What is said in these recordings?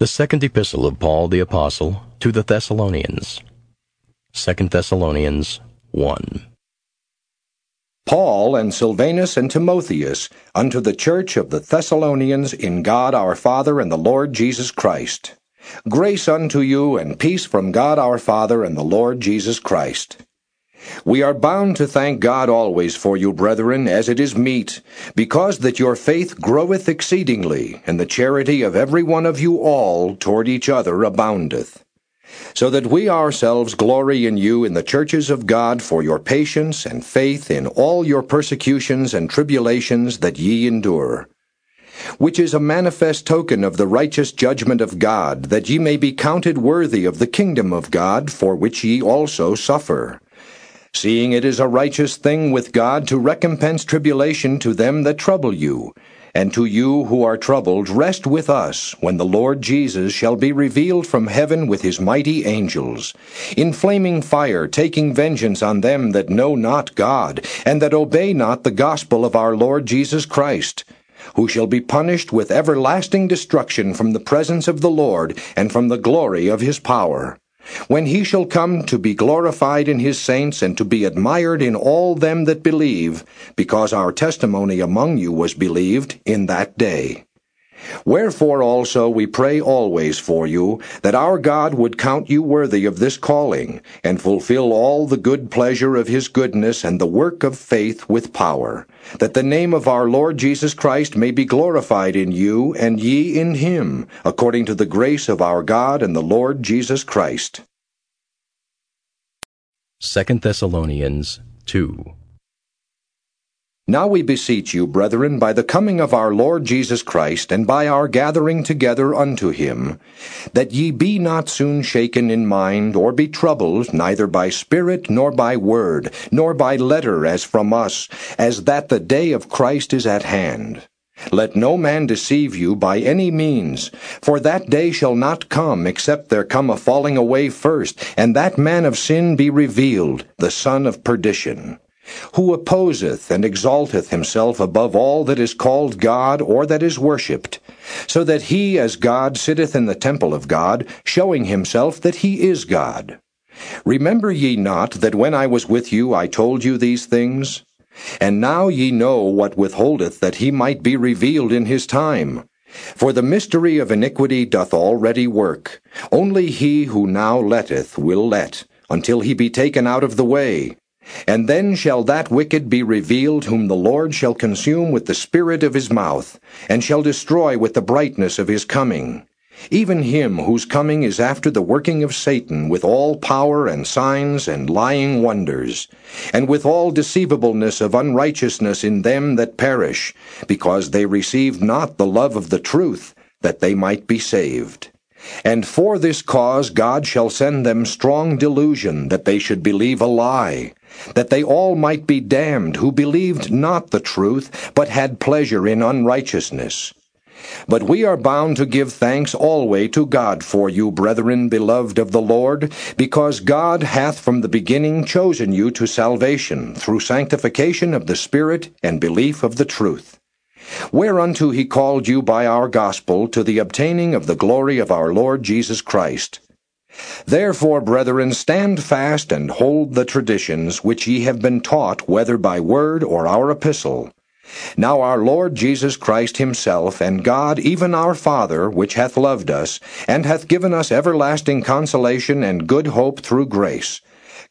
The second epistle of Paul the Apostle to the Thessalonians. 2 Thessalonians 1. Paul and Silvanus and Timotheus, unto the church of the Thessalonians in God our Father and the Lord Jesus Christ. Grace unto you and peace from God our Father and the Lord Jesus Christ. We are bound to thank God always for you, brethren, as it is meet, because that your faith groweth exceedingly, and the charity of every one of you all toward each other aboundeth. So that we ourselves glory in you in the churches of God for your patience and faith in all your persecutions and tribulations that ye endure. Which is a manifest token of the righteous judgment of God, that ye may be counted worthy of the kingdom of God, for which ye also suffer seeing it is a righteous thing with God to recompense tribulation to them that trouble you, and to you who are troubled rest with us when the Lord Jesus shall be revealed from heaven with his mighty angels, in flaming fire taking vengeance on them that know not God, and that obey not the gospel of our Lord Jesus Christ who shall be punished with everlasting destruction from the presence of the Lord and from the glory of his power when he shall come to be glorified in his saints and to be admired in all them that believe, because our testimony among you was believed in that day. Wherefore also we pray always for you, that our God would count you worthy of this calling, and fulfill all the good pleasure of his goodness and the work of faith with power, that the name of our Lord Jesus Christ may be glorified in you, and ye in him, according to the grace of our God and the Lord Jesus Christ. 2 Thessalonians 2. Now we beseech you, brethren, by the coming of our Lord Jesus Christ, and by our gathering together unto him, that ye be not soon shaken in mind, or be troubled, neither by spirit, nor by word, nor by letter as from us, as that the day of Christ is at hand. Let no man deceive you by any means, for that day shall not come, except there come a falling away first, and that man of sin be revealed, the son of perdition who opposeth and exalteth himself above all that is called God or that is worshipped, so that he as God sitteth in the temple of God, showing himself that he is God. Remember ye not that when I was with you I told you these things? And now ye know what withholdeth that he might be revealed in his time. For the mystery of iniquity doth already work. Only he who now letteth will let, until he be taken out of the way. And then shall that wicked be revealed whom the Lord shall consume with the spirit of his mouth, and shall destroy with the brightness of his coming. Even him whose coming is after the working of Satan with all power and signs and lying wonders, and with all deceivableness of unrighteousness in them that perish, because they received not the love of the truth, that they might be saved. And for this cause God shall send them strong delusion, that they should believe a lie that they all might be damned who believed not the truth, but had pleasure in unrighteousness. But we are bound to give thanks always to God for you, brethren, beloved of the Lord, because God hath from the beginning chosen you to salvation, through sanctification of the Spirit and belief of the truth. Whereunto he called you by our gospel to the obtaining of the glory of our Lord Jesus Christ. Therefore, brethren, stand fast and hold the traditions which ye have been taught, whether by word or our epistle. Now our Lord Jesus Christ himself, and God, even our Father, which hath loved us, and hath given us everlasting consolation and good hope through grace,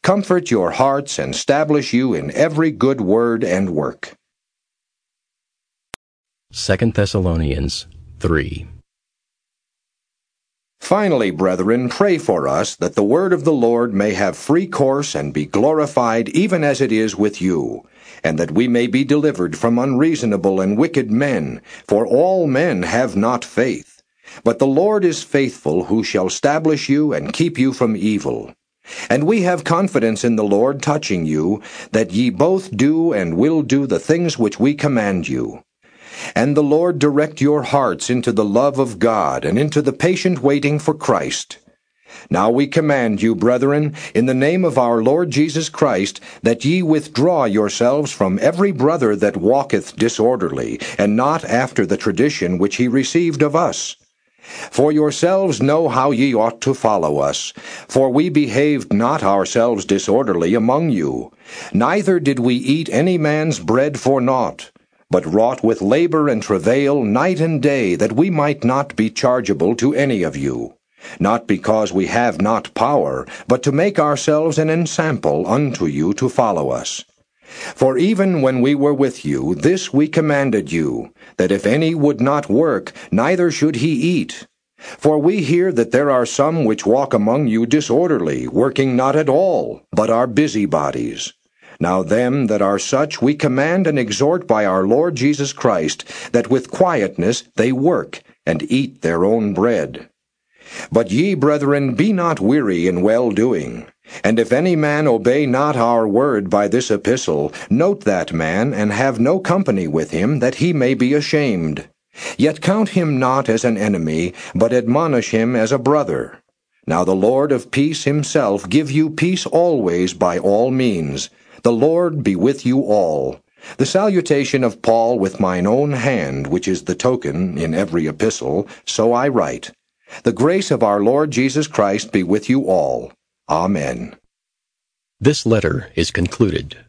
comfort your hearts and establish you in every good word and work. 2 Thessalonians 3. Finally, brethren, pray for us that the word of the Lord may have free course and be glorified even as it is with you, and that we may be delivered from unreasonable and wicked men, for all men have not faith. But the Lord is faithful, who shall establish you and keep you from evil. And we have confidence in the Lord touching you, that ye both do and will do the things which we command you. And the Lord direct your hearts into the love of God and into the patient waiting for Christ. Now we command you, brethren, in the name of our Lord Jesus Christ, that ye withdraw yourselves from every brother that walketh disorderly, and not after the tradition which he received of us. For yourselves know how ye ought to follow us, for we behaved not ourselves disorderly among you, neither did we eat any man's bread for naught, but wrought with labor and travail night and day, that we might not be chargeable to any of you. Not because we have not power, but to make ourselves an ensample unto you to follow us. For even when we were with you, this we commanded you, that if any would not work, neither should he eat. For we hear that there are some which walk among you disorderly, working not at all, but are busybodies. Now them that are such we command and exhort by our Lord Jesus Christ, that with quietness they work, and eat their own bread. But ye, brethren, be not weary in well doing. And if any man obey not our word by this epistle, note that man, and have no company with him, that he may be ashamed. Yet count him not as an enemy, but admonish him as a brother. Now the Lord of peace himself give you peace always by all means. The Lord be with you all. The salutation of Paul with mine own hand, which is the token in every epistle, so I write. The grace of our Lord Jesus Christ be with you all. Amen. This letter is concluded.